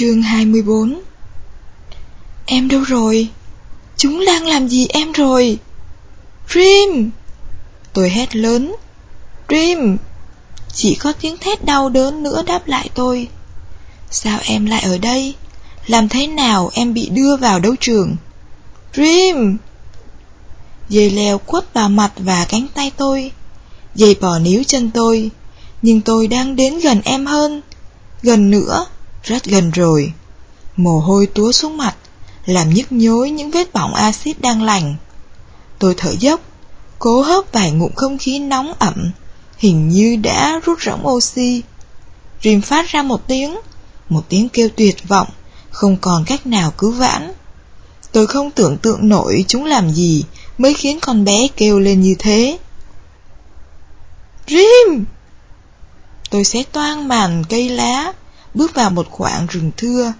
Chương 24 Em đâu rồi? Chúng đang làm gì em rồi? Dream! Tôi hét lớn. Dream! Chỉ có tiếng thét đau đớn nữa đáp lại tôi. Sao em lại ở đây? Làm thế nào em bị đưa vào đấu trường? Dream! Dây leo quất vào mặt và cánh tay tôi. Dây bỏ níu chân tôi. Nhưng tôi đang đến gần em hơn. Gần nữa rất gần rồi. Mồ hôi túa xuống mặt, làm nhức nhối những vết bỏng axit đang lành. Tôi thở dốc, cố hấp vài ngụm không khí nóng ẩm, hình như đã rút rỗng oxy. Rìm phát ra một tiếng, một tiếng kêu tuyệt vọng, không còn cách nào cứu vãn. Tôi không tưởng tượng nổi chúng làm gì mới khiến con bé kêu lên như thế. Rim! Tôi sẽ toang màn cây lá, bước vào một khoảng rừng thưa,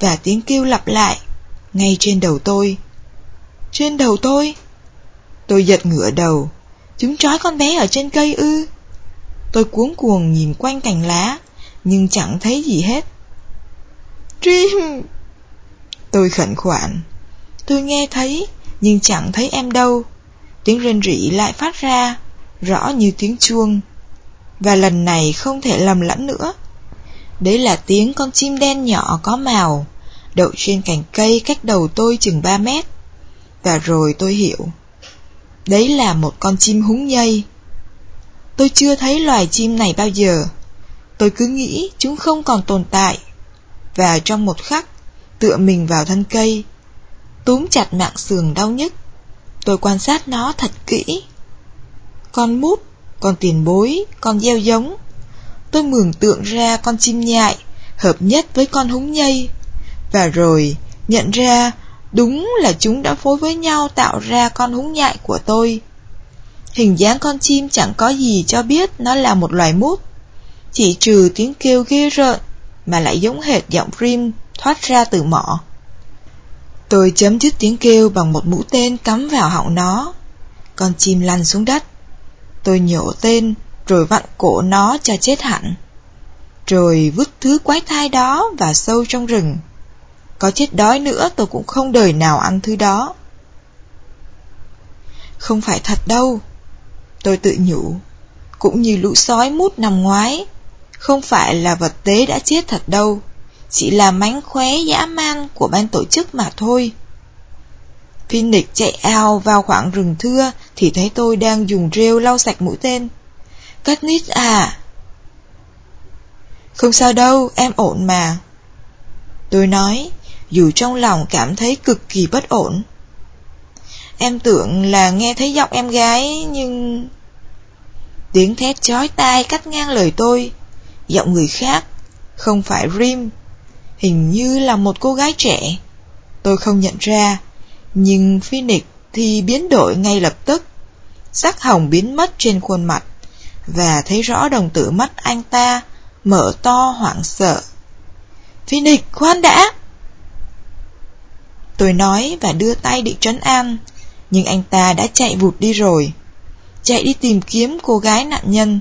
và tiếng kêu lặp lại, ngay trên đầu tôi. Trên đầu tôi? Tôi giật ngửa đầu, chúng trói con bé ở trên cây ư. Tôi cuống cuồng nhìn quanh cành lá, nhưng chẳng thấy gì hết. Dream! Tôi khẩn khoản. Tôi nghe thấy, nhưng chẳng thấy em đâu. Tiếng rên rỉ lại phát ra, rõ như tiếng chuông. Và lần này không thể lầm lẫn nữa. Đấy là tiếng con chim đen nhỏ có màu, đậu trên cành cây cách đầu tôi chừng 3 mét. Và rồi tôi hiểu. Đấy là một con chim húng nhây. Tôi chưa thấy loài chim này bao giờ. Tôi cứ nghĩ chúng không còn tồn tại. Và trong một khắc, tựa mình vào thân cây, túm chặt mạng sườn đau nhức. Tôi quan sát nó thật kỹ. Con mút, con tiền bối, con gieo giống, tôi mường tượng ra con chim nhại hợp nhất với con húng nhây. Và rồi nhận ra đúng là chúng đã phối với nhau tạo ra con húng nhại của tôi. Hình dáng con chim chẳng có gì cho biết nó là một loài mút, chỉ trừ tiếng kêu ghê rợn mà lại giống hệt giọng rim thoát ra từ mỏ. Tôi chấm dứt tiếng kêu bằng một mũi tên cắm vào họng nó. Con chim lăn xuống đất. Tôi nhổ tên rồi vặn cổ nó cho chết hẳn. Rồi vứt thứ quái thai đó vào sâu trong rừng. Có chết đói nữa tôi cũng không đời nào ăn thứ đó. Không phải thật đâu. Tôi tự nhủ, cũng như lũ sói mút nằm ngoái. Không phải là vật tế đã chết thật đâu, chỉ là mánh khóe dã man của ban tổ chức mà thôi. Phoenix chạy ao vào khoảng rừng thưa thì thấy tôi đang dùng rêu lau sạch mũi tên. Katniss à? Không sao đâu, em ổn mà. Tôi nói, dù trong lòng cảm thấy cực kỳ bất ổn. Em tưởng là nghe thấy giọng em gái, nhưng... Tiếng thét chói tai cắt ngang lời tôi. Giọng người khác, không phải Rim. Hình như là một cô gái trẻ. Tôi không nhận ra, nhưng Phoenix thì biến đổi ngay lập tức. Sắc hồng biến mất trên khuôn mặt và thấy rõ đồng tử mắt anh ta mở to hoảng sợ. Phoenix, khoan đã! Tôi nói và đưa tay định trấn an, nhưng anh ta đã chạy vụt đi rồi. Chạy đi tìm kiếm cô gái nạn nhân.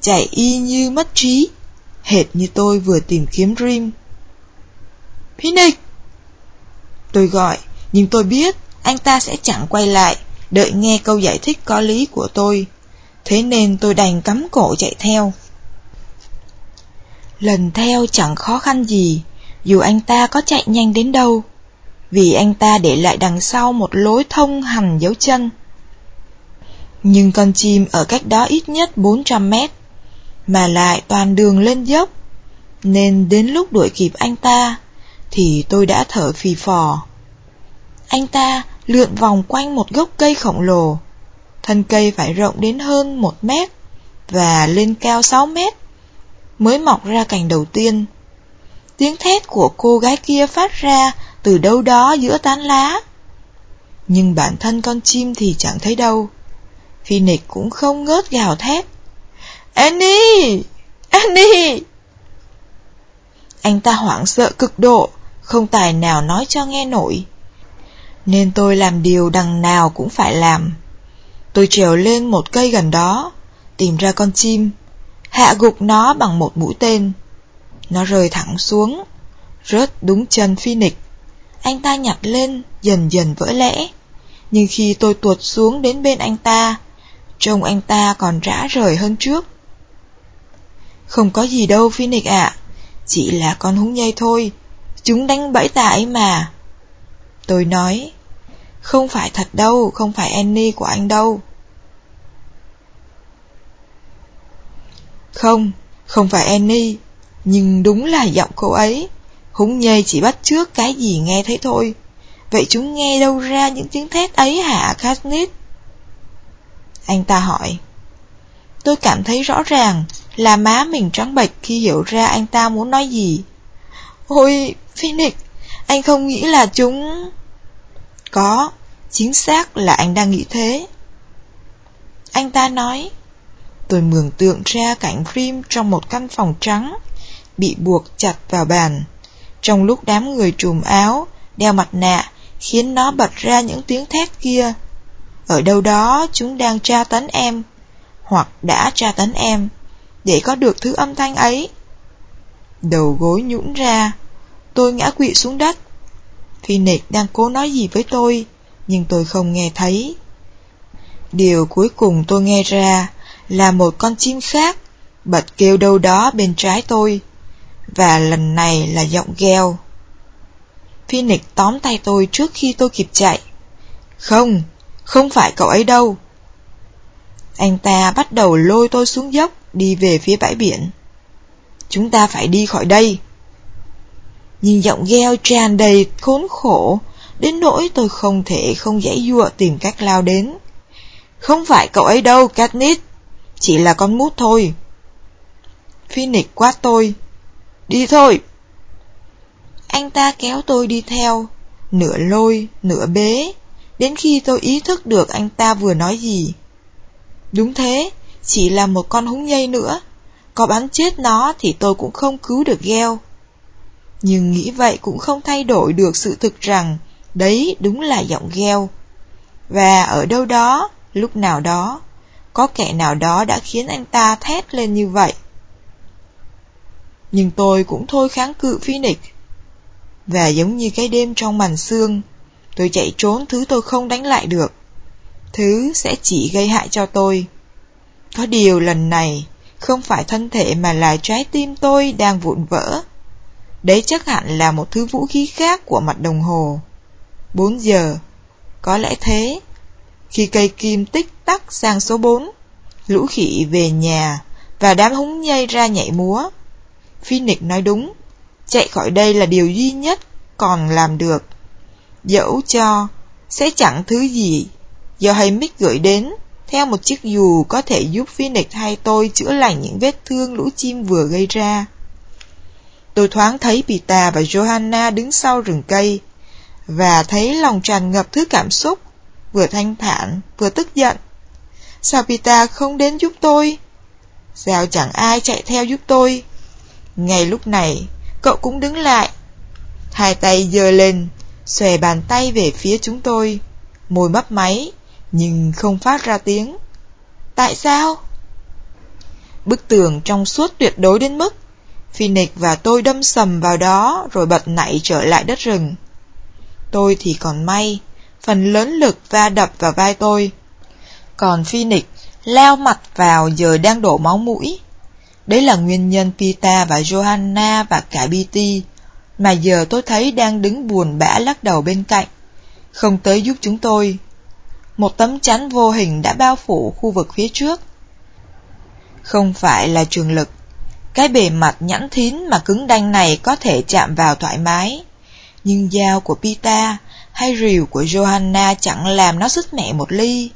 Chạy y như mất trí, hệt như tôi vừa tìm kiếm Dream. Phoenix! Tôi gọi, nhưng tôi biết anh ta sẽ chẳng quay lại, đợi nghe câu giải thích có lý của tôi thế nên tôi đành cắm cổ chạy theo. Lần theo chẳng khó khăn gì, dù anh ta có chạy nhanh đến đâu, vì anh ta để lại đằng sau một lối thông hành dấu chân. Nhưng con chim ở cách đó ít nhất 400 mét, mà lại toàn đường lên dốc, nên đến lúc đuổi kịp anh ta, thì tôi đã thở phì phò. Anh ta lượn vòng quanh một gốc cây khổng lồ, thân cây phải rộng đến hơn một mét và lên cao 6 mét mới mọc ra cành đầu tiên. Tiếng thét của cô gái kia phát ra từ đâu đó giữa tán lá. Nhưng bản thân con chim thì chẳng thấy đâu. Phoenix cũng không ngớt gào thét. Annie! Annie! Anh ta hoảng sợ cực độ, không tài nào nói cho nghe nổi. Nên tôi làm điều đằng nào cũng phải làm. Tôi trèo lên một cây gần đó, tìm ra con chim, hạ gục nó bằng một mũi tên. Nó rơi thẳng xuống, rớt đúng chân Phoenix. Anh ta nhặt lên, dần dần vỡ lẽ. Nhưng khi tôi tuột xuống đến bên anh ta, trông anh ta còn rã rời hơn trước. Không có gì đâu Phoenix ạ, chỉ là con húng nhây thôi, chúng đánh bẫy ta ấy mà. Tôi nói, không phải thật đâu, không phải Annie của anh đâu. Không, không phải Annie, nhưng đúng là giọng cô ấy. Húng nhây chỉ bắt trước cái gì nghe thấy thôi. Vậy chúng nghe đâu ra những tiếng thét ấy hả Katniss? Anh ta hỏi. Tôi cảm thấy rõ ràng là má mình trắng bệch khi hiểu ra anh ta muốn nói gì. Ôi, Phoenix, anh không nghĩ là chúng... Có, chính xác là anh đang nghĩ thế. Anh ta nói, tôi mường tượng ra cảnh phim trong một căn phòng trắng, bị buộc chặt vào bàn. Trong lúc đám người trùm áo, đeo mặt nạ, khiến nó bật ra những tiếng thét kia. Ở đâu đó chúng đang tra tấn em, hoặc đã tra tấn em, để có được thứ âm thanh ấy. Đầu gối nhũn ra, tôi ngã quỵ xuống đất. Phoenix đang cố nói gì với tôi, nhưng tôi không nghe thấy. Điều cuối cùng tôi nghe ra là một con chim khác bật kêu đâu đó bên trái tôi, và lần này là giọng gheo. Phoenix tóm tay tôi trước khi tôi kịp chạy. Không, không phải cậu ấy đâu. Anh ta bắt đầu lôi tôi xuống dốc, đi về phía bãi biển. Chúng ta phải đi khỏi đây. nhìn giọng gheo tràn đầy khốn khổ, đến nỗi tôi không thể không dãy dụa tìm cách lao đến. Không phải cậu ấy đâu, Katniss, chỉ là con mút thôi. Phoenix quát tôi. Đi thôi. Anh ta kéo tôi đi theo, nửa lôi, nửa bế, đến khi tôi ý thức được anh ta vừa nói gì. Đúng thế, chỉ là một con húng nhây nữa, có bắn chết nó thì tôi cũng không cứu được gheo. Nhưng nghĩ vậy cũng không thay đổi được sự thực rằng đấy đúng là giọng gheo. Và ở đâu đó, lúc nào đó, có kẻ nào đó đã khiến anh ta thét lên như vậy. Nhưng tôi cũng thôi kháng cự Phoenix. Và giống như cái đêm trong màn xương, tôi chạy trốn thứ tôi không đánh lại được. Thứ sẽ chỉ gây hại cho tôi. Có điều lần này, không phải thân thể mà là trái tim tôi đang vụn vỡ. Đấy chắc hẳn là một thứ vũ khí khác của mặt đồng hồ. 4 giờ. Có lẽ thế. Khi cây kim tích tắc sang số 4, lũ khỉ về nhà và đám húng nhây ra nhảy múa. Phoenix nói đúng, chạy khỏi đây là điều duy nhất còn làm được. Dẫu cho, sẽ chẳng thứ gì do hay Mick gửi đến, theo một chiếc dù có thể giúp Phoenix hay tôi chữa lành những vết thương lũ chim vừa gây ra. Tôi thoáng thấy Pita và Johanna đứng sau rừng cây, và thấy lòng tràn ngập thứ cảm xúc, vừa thanh thản, vừa tức giận. Sao Pita không đến giúp tôi? Sao chẳng ai chạy theo giúp tôi? Ngay lúc này, cậu cũng đứng lại. Hai tay giơ lên, xòe bàn tay về phía chúng tôi, môi mấp máy, nhưng không phát ra tiếng. Tại sao? Bức tường trong suốt tuyệt đối đến mức Phoenix và tôi đâm sầm vào đó rồi bật nảy trở lại đất rừng. Tôi thì còn may, phần lớn lực va đập vào vai tôi. Còn Phoenix leo mặt vào giờ đang đổ máu mũi. Đấy là nguyên nhân Pita và Johanna và cả BT mà giờ tôi thấy đang đứng buồn bã lắc đầu bên cạnh, không tới giúp chúng tôi. Một tấm chắn vô hình đã bao phủ khu vực phía trước. Không phải là trường lực, cái bề mặt nhẵn thín mà cứng đanh này có thể chạm vào thoải mái, nhưng dao của Pita hay rìu của Johanna chẳng làm nó sứt mẹ một ly.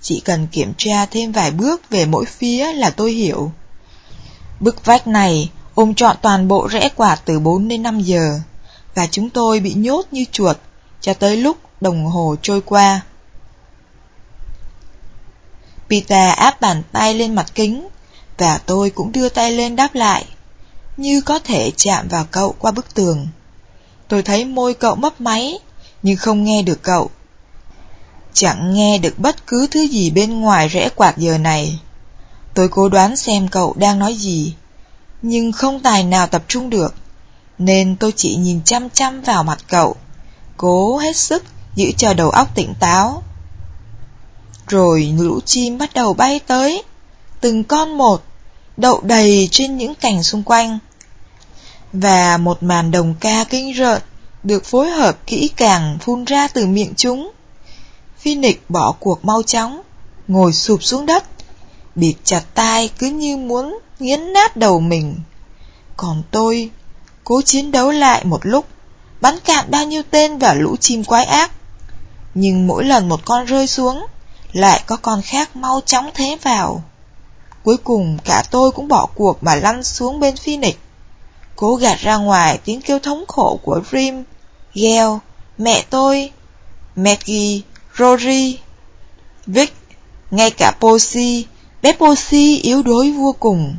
Chỉ cần kiểm tra thêm vài bước về mỗi phía là tôi hiểu. Bức vách này ôm trọn toàn bộ rẽ quạt từ 4 đến 5 giờ, và chúng tôi bị nhốt như chuột cho tới lúc đồng hồ trôi qua. Peter áp bàn tay lên mặt kính, và tôi cũng đưa tay lên đáp lại, như có thể chạm vào cậu qua bức tường. Tôi thấy môi cậu mấp máy, nhưng không nghe được cậu. Chẳng nghe được bất cứ thứ gì bên ngoài rẽ quạt giờ này. Tôi cố đoán xem cậu đang nói gì, nhưng không tài nào tập trung được. nên tôi chỉ nhìn chăm chăm vào mặt cậu, cố hết sức giữ cho đầu óc tỉnh táo. Rồi lũ chim bắt đầu bay tới, từng con một, đậu đầy trên những cành xung quanh. Và một màn đồng ca kinh rợn được phối hợp kỹ càng phun ra từ miệng chúng. Phoenix bỏ cuộc mau chóng, ngồi sụp xuống đất, bịt chặt tai cứ như muốn nghiến nát đầu mình. Còn tôi, cố chiến đấu lại một lúc, bắn cạn bao nhiêu tên vào lũ chim quái ác. Nhưng mỗi lần một con rơi xuống, lại có con khác mau chóng thế vào. Cuối cùng cả tôi cũng bỏ cuộc mà lăn xuống bên Phoenix. Cố gạt ra ngoài tiếng kêu thống khổ của Rim, Gail, mẹ tôi, Maggie, Rory, Vic, ngay cả Posy, bé Posy yếu đuối vô cùng.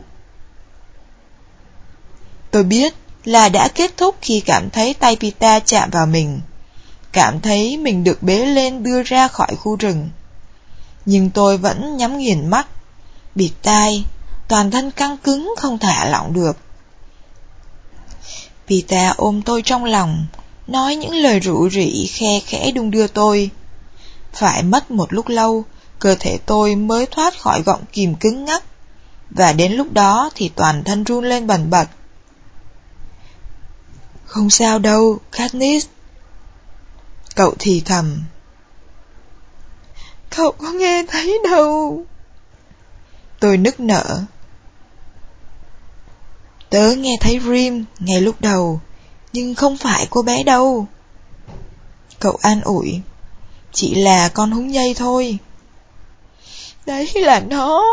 Tôi biết là đã kết thúc khi cảm thấy tay Pita chạm vào mình, cảm thấy mình được bế lên đưa ra khỏi khu rừng. Nhưng tôi vẫn nhắm nghiền mắt, bịt tai, toàn thân căng cứng không thả lỏng được. Pita ôm tôi trong lòng, nói những lời rủ rỉ khe khẽ đung đưa tôi. Phải mất một lúc lâu, cơ thể tôi mới thoát khỏi gọng kìm cứng ngắc, và đến lúc đó thì toàn thân run lên bần bật. Không sao đâu, Katniss. Cậu thì thầm. Cậu có nghe thấy đâu. Tôi nức nở. Tớ nghe thấy Rim ngay lúc đầu, nhưng không phải cô bé đâu. Cậu an ủi. Chỉ là con húng dây thôi. Đấy là nó.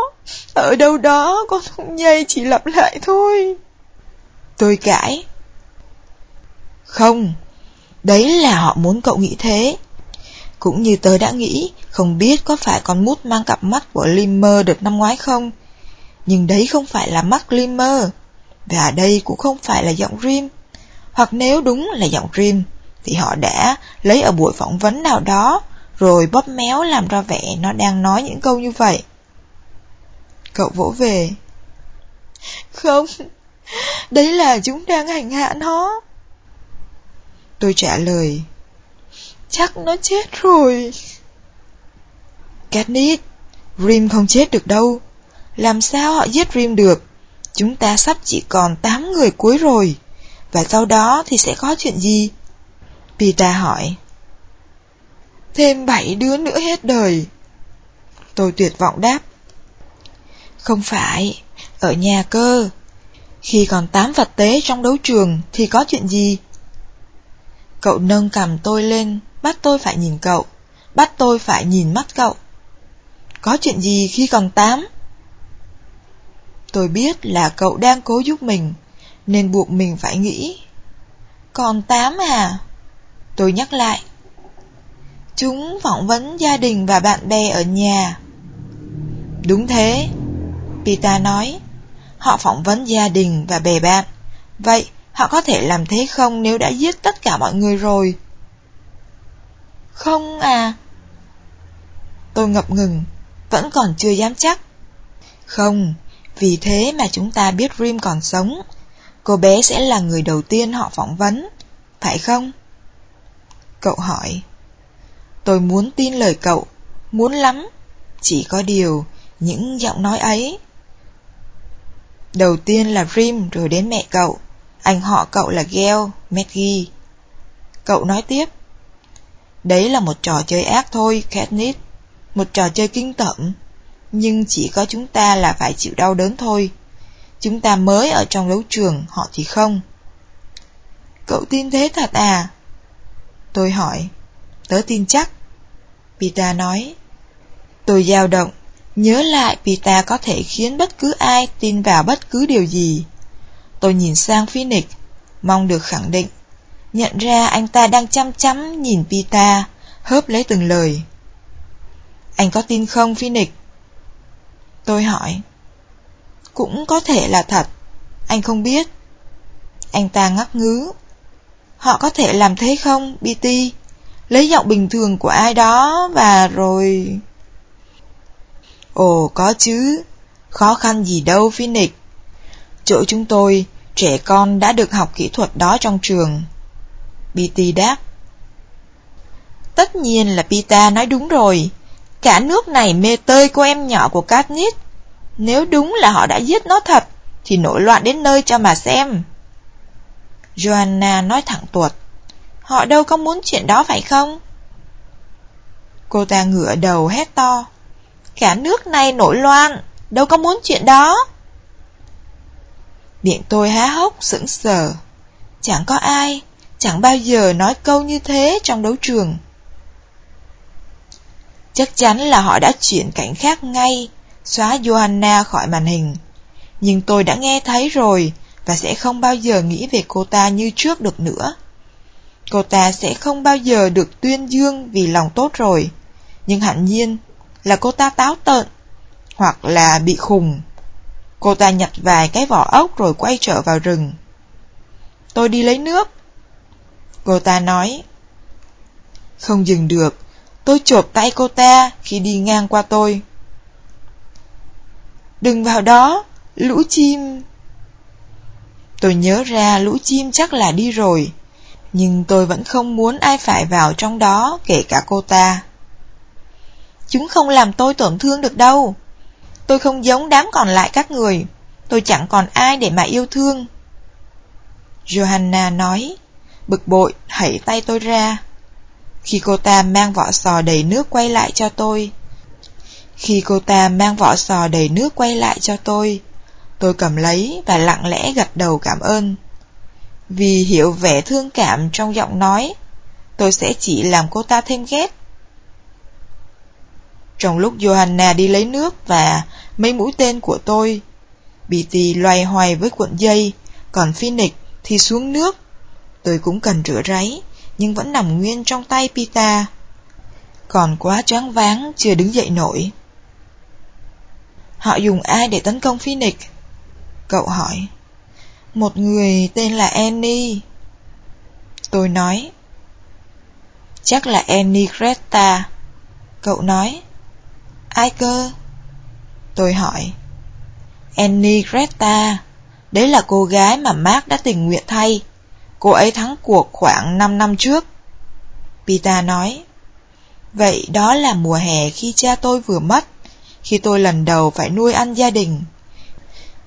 Ở đâu đó con húng dây chỉ lặp lại thôi. Tôi cãi. Không, đấy là họ muốn cậu nghĩ thế. Cũng như tớ đã nghĩ, không biết có phải con mút mang cặp mắt của Limmer đợt năm ngoái không. Nhưng đấy không phải là mắt Limmer, và đây cũng không phải là giọng Rim. Hoặc nếu đúng là giọng Rim, thì họ đã lấy ở buổi phỏng vấn nào đó, rồi bóp méo làm ra vẻ nó đang nói những câu như vậy. Cậu vỗ về. Không, đấy là chúng đang hành hạ nó. Tôi trả lời. Chắc nó chết rồi. Katniss, Rim không chết được đâu. Làm sao họ giết Rim được? Chúng ta sắp chỉ còn 8 người cuối rồi. Và sau đó thì sẽ có chuyện gì? Pita hỏi. Thêm bảy đứa nữa hết đời. Tôi tuyệt vọng đáp. Không phải, ở nhà cơ. Khi còn tám vật tế trong đấu trường thì có chuyện gì? Cậu nâng cầm tôi lên, bắt tôi phải nhìn cậu, bắt tôi phải nhìn mắt cậu. Có chuyện gì khi còn tám? Tôi biết là cậu đang cố giúp mình, nên buộc mình phải nghĩ. Còn tám à? Tôi nhắc lại. Chúng phỏng vấn gia đình và bạn bè ở nhà. Đúng thế, Pita nói. Họ phỏng vấn gia đình và bè bạn. Vậy, họ có thể làm thế không nếu đã giết tất cả mọi người rồi? Không à. Tôi ngập ngừng, vẫn còn chưa dám chắc. Không, vì thế mà chúng ta biết Rim còn sống. Cô bé sẽ là người đầu tiên họ phỏng vấn, phải không? Cậu hỏi. Tôi muốn tin lời cậu, muốn lắm. Chỉ có điều, những giọng nói ấy. Đầu tiên là Rim rồi đến mẹ cậu. Anh họ cậu là Gail, Maggie. Cậu nói tiếp. Đấy là một trò chơi ác thôi, Katniss. Một trò chơi kinh tởm. Nhưng chỉ có chúng ta là phải chịu đau đớn thôi. Chúng ta mới ở trong đấu trường, họ thì không. Cậu tin thế thật à? Tôi hỏi. Tớ tin chắc. Pita nói. Tôi dao động, nhớ lại Pita có thể khiến bất cứ ai tin vào bất cứ điều gì. Tôi nhìn sang Phoenix, mong được khẳng định. Nhận ra anh ta đang chăm chăm nhìn Pita, hớp lấy từng lời. Anh có tin không Phoenix? Tôi hỏi. Cũng có thể là thật, anh không biết. Anh ta ngắc ngứ. Họ có thể làm thế không, BT? Lấy giọng bình thường của ai đó và rồi... Ồ, có chứ. Khó khăn gì đâu, Phoenix. Chỗ chúng tôi Trẻ con đã được học kỹ thuật đó trong trường. BT đáp. Tất nhiên là Pita nói đúng rồi. Cả nước này mê tơi cô em nhỏ của Katniss. Nếu đúng là họ đã giết nó thật, thì nổi loạn đến nơi cho mà xem. Joanna nói thẳng tuột. Họ đâu có muốn chuyện đó phải không? Cô ta ngửa đầu hét to. Cả nước này nổi loạn, đâu có muốn chuyện đó. Miệng tôi há hốc sững sờ. Chẳng có ai, chẳng bao giờ nói câu như thế trong đấu trường. Chắc chắn là họ đã chuyển cảnh khác ngay, xóa Johanna khỏi màn hình. Nhưng tôi đã nghe thấy rồi và sẽ không bao giờ nghĩ về cô ta như trước được nữa. Cô ta sẽ không bao giờ được tuyên dương vì lòng tốt rồi. Nhưng hẳn nhiên là cô ta táo tợn, hoặc là bị khùng. Cô ta nhặt vài cái vỏ ốc rồi quay trở vào rừng. Tôi đi lấy nước. Cô ta nói. Không dừng được, tôi chộp tay cô ta khi đi ngang qua tôi. Đừng vào đó, lũ chim. Tôi nhớ ra lũ chim chắc là đi rồi, nhưng tôi vẫn không muốn ai phải vào trong đó kể cả cô ta. Chúng không làm tôi tổn thương được đâu. Tôi không giống đám còn lại các người. Tôi chẳng còn ai để mà yêu thương. Johanna nói, bực bội, hãy tay tôi ra. Khi cô ta mang vỏ sò đầy nước quay lại cho tôi. Khi cô ta mang vỏ sò đầy nước quay lại cho tôi, tôi cầm lấy và lặng lẽ gật đầu cảm ơn. Vì hiểu vẻ thương cảm trong giọng nói, tôi sẽ chỉ làm cô ta thêm ghét. Trong lúc Johanna đi lấy nước và mấy mũi tên của tôi, Bitty loay hoay với cuộn dây, còn Phoenix thì xuống nước. Tôi cũng cần rửa ráy, nhưng vẫn nằm nguyên trong tay Pita. Còn quá choáng váng, chưa đứng dậy nổi. Họ dùng ai để tấn công Phoenix? Cậu hỏi. Một người tên là Annie. Tôi nói. Chắc là Annie Greta. Cậu nói. Ai cơ? Tôi hỏi. Annie Greta, đấy là cô gái mà Mark đã tình nguyện thay. Cô ấy thắng cuộc khoảng 5 năm trước. Pita nói. Vậy đó là mùa hè khi cha tôi vừa mất, khi tôi lần đầu phải nuôi ăn gia đình.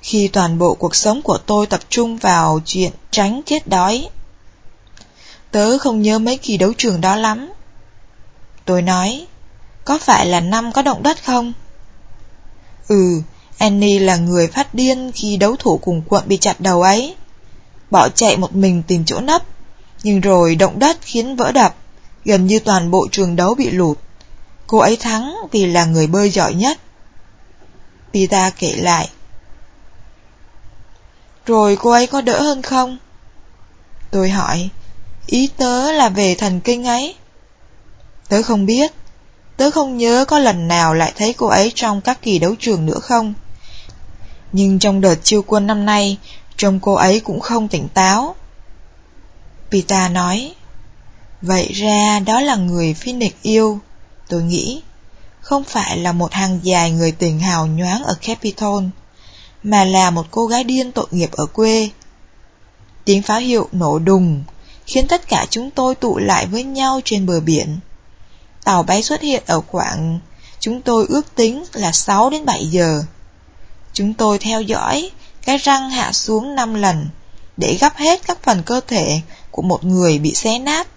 Khi toàn bộ cuộc sống của tôi tập trung vào chuyện tránh chết đói. Tớ không nhớ mấy kỳ đấu trường đó lắm. Tôi nói, có phải là năm có động đất không? Ừ, Annie là người phát điên khi đấu thủ cùng quận bị chặt đầu ấy. Bỏ chạy một mình tìm chỗ nấp, nhưng rồi động đất khiến vỡ đập, gần như toàn bộ trường đấu bị lụt. Cô ấy thắng vì là người bơi giỏi nhất. Pita kể lại. Rồi cô ấy có đỡ hơn không? Tôi hỏi, ý tớ là về thần kinh ấy. Tớ không biết, tớ không nhớ có lần nào lại thấy cô ấy trong các kỳ đấu trường nữa không. Nhưng trong đợt chiêu quân năm nay, trông cô ấy cũng không tỉnh táo. Pita nói, Vậy ra đó là người Phoenix yêu, tôi nghĩ, không phải là một hàng dài người tình hào nhoáng ở Capitol, mà là một cô gái điên tội nghiệp ở quê. Tiếng pháo hiệu nổ đùng, khiến tất cả chúng tôi tụ lại với nhau trên bờ biển. Tàu bay xuất hiện ở khoảng chúng tôi ước tính là 6 đến 7 giờ. Chúng tôi theo dõi cái răng hạ xuống 5 lần để gấp hết các phần cơ thể của một người bị xé nát.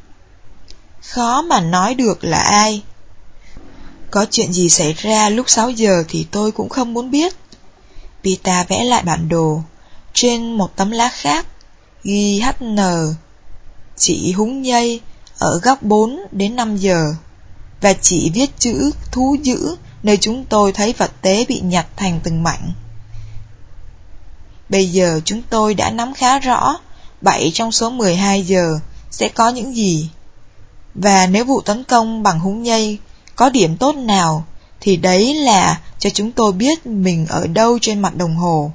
Khó mà nói được là ai. Có chuyện gì xảy ra lúc 6 giờ thì tôi cũng không muốn biết. Pita vẽ lại bản đồ, trên một tấm lá khác, ghi HN, chỉ húng nhây, ở góc 4 đến 5 giờ, và chỉ viết chữ thú dữ nơi chúng tôi thấy vật tế bị nhặt thành từng mảnh. Bây giờ chúng tôi đã nắm khá rõ 7 trong số 12 giờ sẽ có những gì. Và nếu vụ tấn công bằng húng nhây có điểm tốt nào thì đấy là cho chúng tôi biết mình ở đâu trên mặt đồng hồ.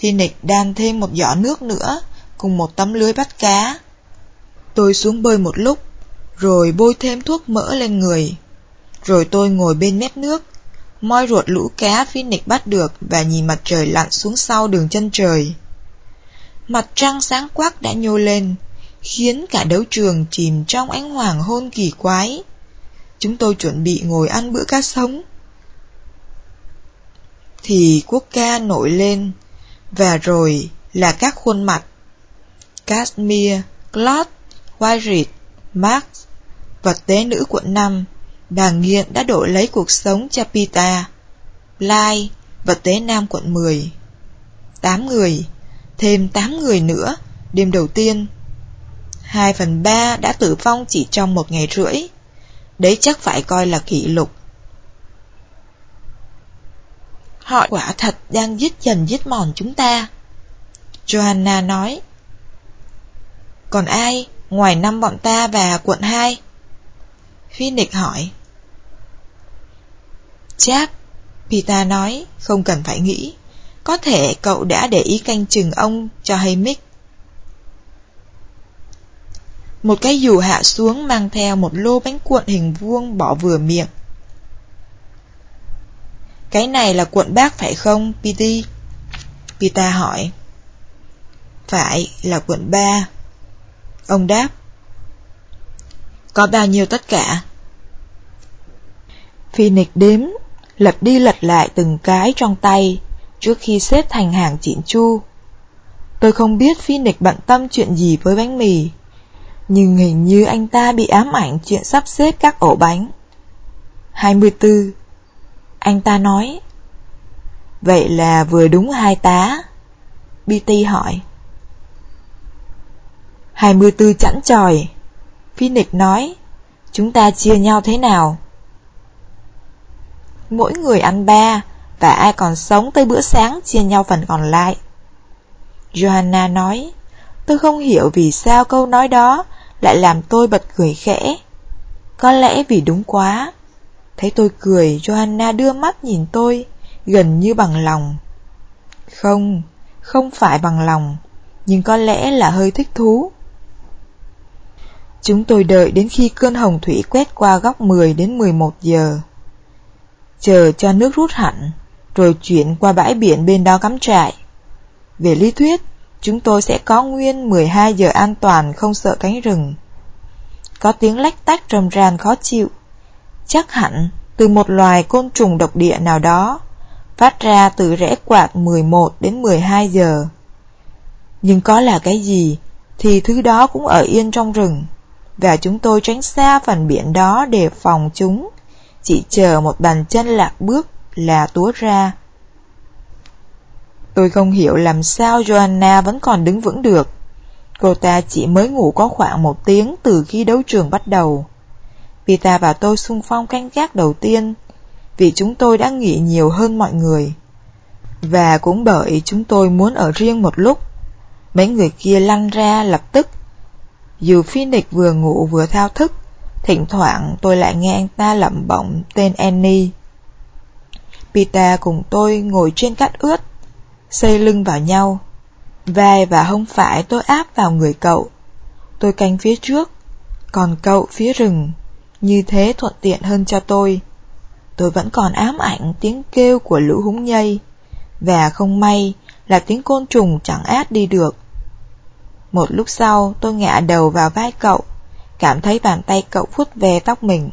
Phoenix đan thêm một giỏ nước nữa cùng một tấm lưới bắt cá. Tôi xuống bơi một lúc, rồi bôi thêm thuốc mỡ lên người. Rồi tôi ngồi bên mép nước, moi ruột lũ cá Phoenix bắt được và nhìn mặt trời lặn xuống sau đường chân trời. Mặt trăng sáng quắc đã nhô lên, khiến cả đấu trường chìm trong ánh hoàng hôn kỳ quái. Chúng tôi chuẩn bị ngồi ăn bữa cá sống. Thì quốc ca nổi lên, và rồi là các khuôn mặt. Casimir, Claude, Wyrith, Max, và tế nữ quận 5, bà nghiện đã đổi lấy cuộc sống cho Pita. Lai, và tế nam quận 10. Tám người, thêm tám người nữa, đêm đầu tiên. Hai phần ba đã tử vong chỉ trong một ngày rưỡi. Đấy chắc phải coi là kỷ lục. Họ quả thật đang giết dần giết mòn chúng ta. Johanna nói. Còn ai, ngoài năm bọn ta và quận 2? Phoenix hỏi. Chắc, Pita nói, không cần phải nghĩ. Có thể cậu đã để ý canh chừng ông cho hay mic. Một cái dù hạ xuống mang theo một lô bánh cuộn hình vuông bỏ vừa miệng. Cái này là cuộn bác phải không, Pity? Pita hỏi. Phải, là cuộn ba. Ông đáp. Có bao nhiêu tất cả? Phoenix đếm, lật đi lật lại từng cái trong tay trước khi xếp thành hàng chỉn chu. Tôi không biết Phoenix bận tâm chuyện gì với bánh mì, nhưng hình như anh ta bị ám ảnh chuyện sắp xếp các ổ bánh. 24 Anh ta nói, Vậy là vừa đúng hai tá. BT hỏi. 24 chẵn tròi. Phoenix nói, Chúng ta chia nhau thế nào? Mỗi người ăn ba Và ai còn sống tới bữa sáng chia nhau phần còn lại. Johanna nói, Tôi không hiểu vì sao câu nói đó lại làm tôi bật cười khẽ Có lẽ vì đúng quá Thấy tôi cười Johanna đưa mắt nhìn tôi Gần như bằng lòng Không, không phải bằng lòng Nhưng có lẽ là hơi thích thú Chúng tôi đợi đến khi cơn hồng thủy quét qua góc 10 đến 11 giờ. Chờ cho nước rút hẳn, rồi chuyển qua bãi biển bên đó cắm trại. Về lý thuyết, chúng tôi sẽ có nguyên 12 giờ an toàn không sợ cánh rừng. Có tiếng lách tách rầm ràn khó chịu, chắc hẳn từ một loài côn trùng độc địa nào đó, phát ra từ rẽ quạt 11 đến 12 giờ. Nhưng có là cái gì, thì thứ đó cũng ở yên trong rừng và chúng tôi tránh xa phần biển đó để phòng chúng, chỉ chờ một bàn chân lạc bước là túa ra. Tôi không hiểu làm sao Joanna vẫn còn đứng vững được. Cô ta chỉ mới ngủ có khoảng một tiếng từ khi đấu trường bắt đầu. Pita và tôi xung phong canh gác đầu tiên, vì chúng tôi đã nghỉ nhiều hơn mọi người. Và cũng bởi chúng tôi muốn ở riêng một lúc, mấy người kia lăn ra lập tức dù Phoenix vừa ngủ vừa thao thức, thỉnh thoảng tôi lại nghe anh ta lẩm bẩm tên Annie. Pita cùng tôi ngồi trên cát ướt, xây lưng vào nhau. Vai và hông phải tôi áp vào người cậu. Tôi canh phía trước, còn cậu phía rừng. Như thế thuận tiện hơn cho tôi. Tôi vẫn còn ám ảnh tiếng kêu của lũ húng nhây. Và không may là tiếng côn trùng chẳng át đi được. Một lúc sau tôi ngã đầu vào vai cậu, cảm thấy bàn tay cậu vuốt về tóc mình.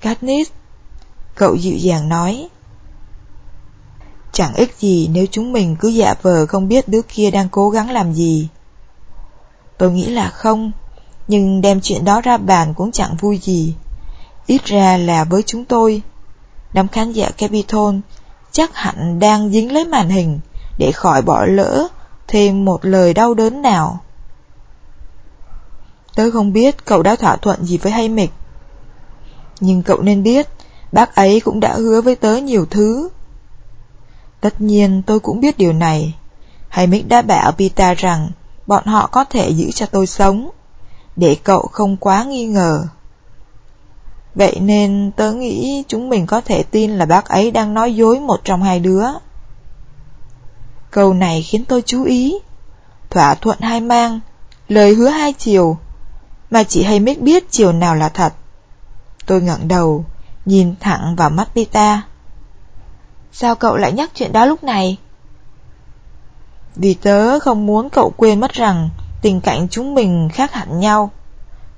Katniss, cậu dịu dàng nói. Chẳng ích gì nếu chúng mình cứ dạ vờ không biết đứa kia đang cố gắng làm gì. Tôi nghĩ là không, nhưng đem chuyện đó ra bàn cũng chẳng vui gì. Ít ra là với chúng tôi. Đám khán giả Capitol chắc hẳn đang dính lấy màn hình để khỏi bỏ lỡ thêm một lời đau đớn nào. Tớ không biết cậu đã thỏa thuận gì với hay mịch. Nhưng cậu nên biết, bác ấy cũng đã hứa với tớ nhiều thứ. Tất nhiên tôi cũng biết điều này. Hay Mick đã bảo Pita rằng bọn họ có thể giữ cho tôi sống, để cậu không quá nghi ngờ. Vậy nên tớ nghĩ chúng mình có thể tin là bác ấy đang nói dối một trong hai đứa. Câu này khiến tôi chú ý. Thỏa thuận hai mang, lời hứa hai chiều, mà chỉ hay Mick biết chiều nào là thật. Tôi ngẩng đầu, nhìn thẳng vào mắt Pita. Sao cậu lại nhắc chuyện đó lúc này? Vì tớ không muốn cậu quên mất rằng tình cảnh chúng mình khác hẳn nhau.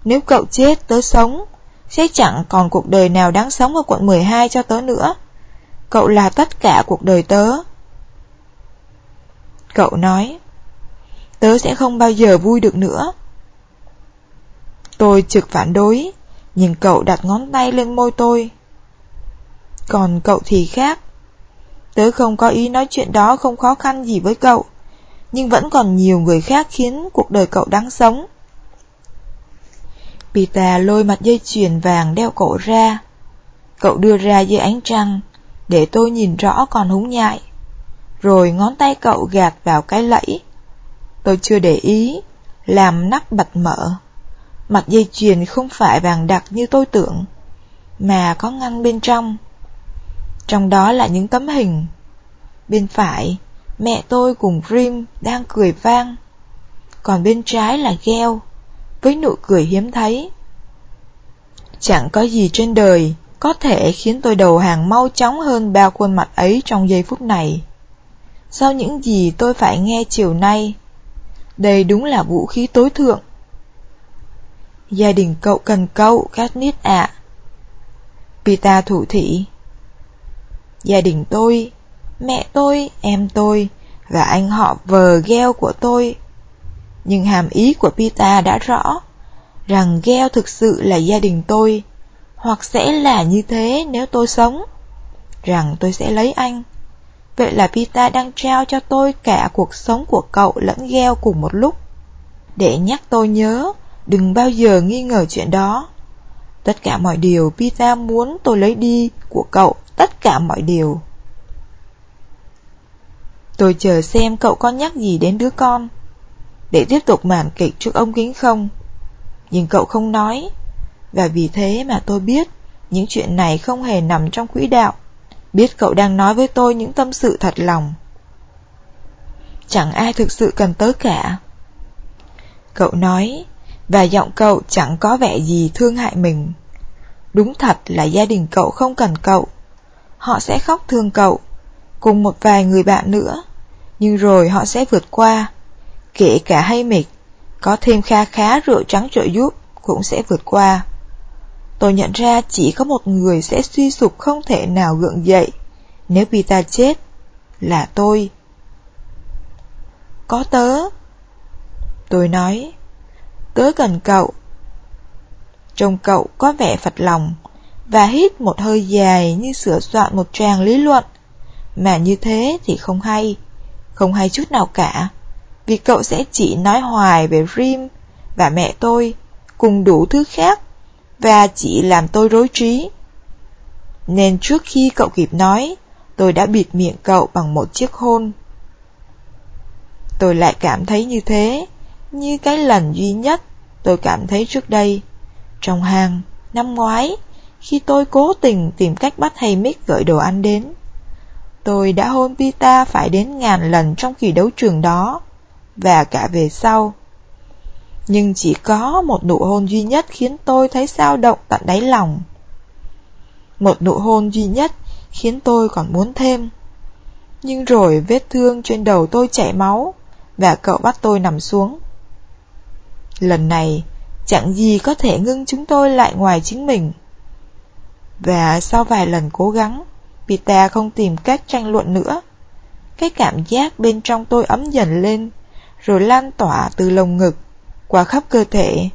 Nếu cậu chết tớ sống, sẽ chẳng còn cuộc đời nào đáng sống ở quận 12 cho tớ nữa. Cậu là tất cả cuộc đời tớ. Cậu nói, tớ sẽ không bao giờ vui được nữa. Tôi trực phản đối, nhưng cậu đặt ngón tay lên môi tôi. Còn cậu thì khác. Tớ không có ý nói chuyện đó không khó khăn gì với cậu, nhưng vẫn còn nhiều người khác khiến cuộc đời cậu đáng sống. Pita lôi mặt dây chuyền vàng đeo cổ ra. Cậu đưa ra dưới ánh trăng, để tôi nhìn rõ còn húng nhại. Rồi ngón tay cậu gạt vào cái lẫy. Tôi chưa để ý, làm nắp bật mở. Mặt dây chuyền không phải vàng đặc như tôi tưởng, mà có ngăn bên trong. Trong đó là những tấm hình. Bên phải, mẹ tôi cùng Grim đang cười vang. Còn bên trái là Gheo, với nụ cười hiếm thấy. Chẳng có gì trên đời có thể khiến tôi đầu hàng mau chóng hơn bao khuôn mặt ấy trong giây phút này. Sau những gì tôi phải nghe chiều nay, đây đúng là vũ khí tối thượng. Gia đình cậu cần cậu, Katniss ạ. À. Pita thủ thị. Gia đình tôi, mẹ tôi, em tôi và anh họ vờ gheo của tôi. Nhưng hàm ý của Pita đã rõ rằng gheo thực sự là gia đình tôi, hoặc sẽ là như thế nếu tôi sống, rằng tôi sẽ lấy anh. Vậy là Pita đang trao cho tôi cả cuộc sống của cậu lẫn gheo cùng một lúc, để nhắc tôi nhớ đừng bao giờ nghi ngờ chuyện đó. Tất cả mọi điều Pita muốn tôi lấy đi của cậu, tất cả mọi điều. Tôi chờ xem cậu có nhắc gì đến đứa con, để tiếp tục màn kịch trước ông kính không nhưng cậu không nói. Và vì thế mà tôi biết những chuyện này không hề nằm trong quỹ đạo. Biết cậu đang nói với tôi những tâm sự thật lòng. Chẳng ai thực sự cần tới cả. Cậu nói, và giọng cậu chẳng có vẻ gì thương hại mình. Đúng thật là gia đình cậu không cần cậu. Họ sẽ khóc thương cậu, cùng một vài người bạn nữa. Nhưng rồi họ sẽ vượt qua, kể cả hay mệt có thêm kha khá rượu trắng trợ giúp cũng sẽ vượt qua. Tôi nhận ra chỉ có một người sẽ suy sụp không thể nào gượng dậy nếu Pita chết, là tôi. Có tớ. Tôi nói, tớ cần cậu. Trông cậu có vẻ phật lòng và hít một hơi dài như sửa soạn một tràng lý luận, mà như thế thì không hay, không hay chút nào cả vì cậu sẽ chỉ nói hoài về Rim và mẹ tôi, cùng đủ thứ khác, và chỉ làm tôi rối trí. Nên trước khi cậu kịp nói, tôi đã bịt miệng cậu bằng một chiếc hôn. Tôi lại cảm thấy như thế, như cái lần duy nhất tôi cảm thấy trước đây. Trong hàng, năm ngoái, khi tôi cố tình tìm cách bắt thầy Mick gửi đồ ăn đến. Tôi đã hôn Pita phải đến ngàn lần trong kỳ đấu trường đó và cả về sau. Nhưng chỉ có một nụ hôn duy nhất khiến tôi thấy sao động tận đáy lòng. Một nụ hôn duy nhất khiến tôi còn muốn thêm. Nhưng rồi vết thương trên đầu tôi chảy máu và cậu bắt tôi nằm xuống. Lần này, chẳng gì có thể ngưng chúng tôi lại ngoài chính mình. Và sau vài lần cố gắng, Pita không tìm cách tranh luận nữa. Cái cảm giác bên trong tôi ấm dần lên rồi lan tỏa từ lồng ngực, qua khắp cơ thể,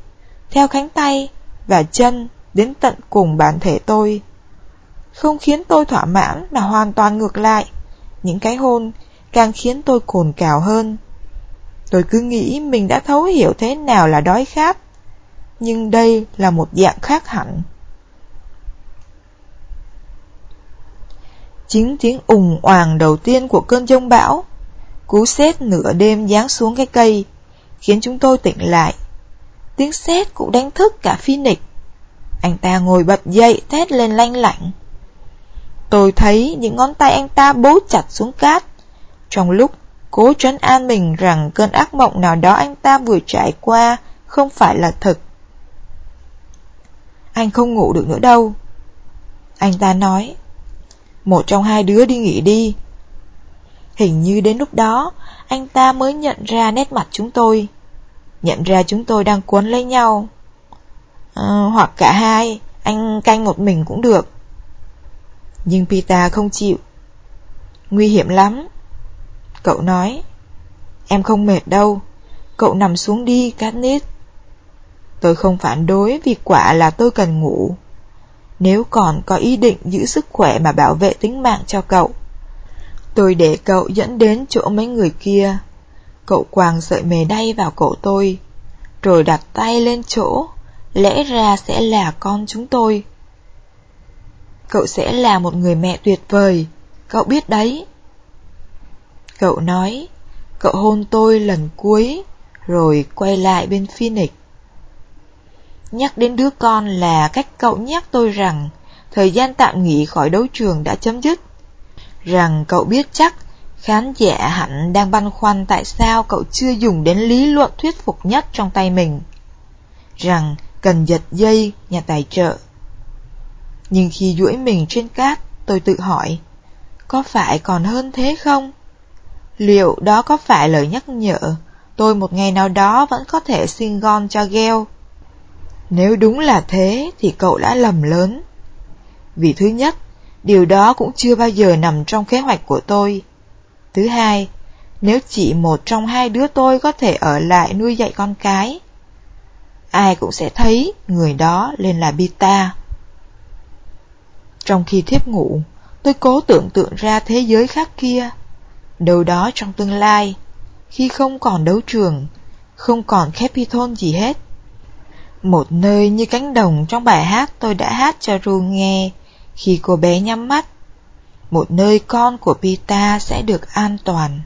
theo cánh tay và chân đến tận cùng bản thể tôi. Không khiến tôi thỏa mãn mà hoàn toàn ngược lại, những cái hôn càng khiến tôi cồn cào hơn. Tôi cứ nghĩ mình đã thấu hiểu thế nào là đói khát, nhưng đây là một dạng khác hẳn. Chính tiếng ùng oàng đầu tiên của cơn giông bão Cú sét nửa đêm giáng xuống cái cây, khiến chúng tôi tỉnh lại. Tiếng sét cũng đánh thức cả Phoenix. Anh ta ngồi bật dậy thét lên lanh lạnh. Tôi thấy những ngón tay anh ta bấu chặt xuống cát, trong lúc cố trấn an mình rằng cơn ác mộng nào đó anh ta vừa trải qua không phải là thực. Anh không ngủ được nữa đâu. Anh ta nói, một trong hai đứa đi nghỉ đi, Hình như đến lúc đó, anh ta mới nhận ra nét mặt chúng tôi. Nhận ra chúng tôi đang cuốn lấy nhau. À, hoặc cả hai, anh canh một mình cũng được. Nhưng Pita không chịu. Nguy hiểm lắm. Cậu nói. Em không mệt đâu. Cậu nằm xuống đi, Katniss. Tôi không phản đối vì quả là tôi cần ngủ. Nếu còn có ý định giữ sức khỏe mà bảo vệ tính mạng cho cậu. Tôi để cậu dẫn đến chỗ mấy người kia. Cậu quàng sợi mề đay vào cổ tôi, rồi đặt tay lên chỗ, lẽ ra sẽ là con chúng tôi. Cậu sẽ là một người mẹ tuyệt vời, cậu biết đấy. Cậu nói, cậu hôn tôi lần cuối, rồi quay lại bên Phoenix. Nhắc đến đứa con là cách cậu nhắc tôi rằng thời gian tạm nghỉ khỏi đấu trường đã chấm dứt. Rằng cậu biết chắc khán giả hẳn đang băn khoăn tại sao cậu chưa dùng đến lý luận thuyết phục nhất trong tay mình. Rằng cần giật dây nhà tài trợ. Nhưng khi duỗi mình trên cát, tôi tự hỏi, có phải còn hơn thế không? Liệu đó có phải lời nhắc nhở tôi một ngày nào đó vẫn có thể xin gon cho gheo? Nếu đúng là thế thì cậu đã lầm lớn. Vì thứ nhất, điều đó cũng chưa bao giờ nằm trong kế hoạch của tôi. Thứ hai, nếu chỉ một trong hai đứa tôi có thể ở lại nuôi dạy con cái, ai cũng sẽ thấy người đó lên là Bita. Trong khi thiếp ngủ, tôi cố tưởng tượng ra thế giới khác kia, đâu đó trong tương lai, khi không còn đấu trường, không còn Capitol gì hết. Một nơi như cánh đồng trong bài hát tôi đã hát cho Ru nghe khi cô bé nhắm mắt. Một nơi con của Pita sẽ được an toàn.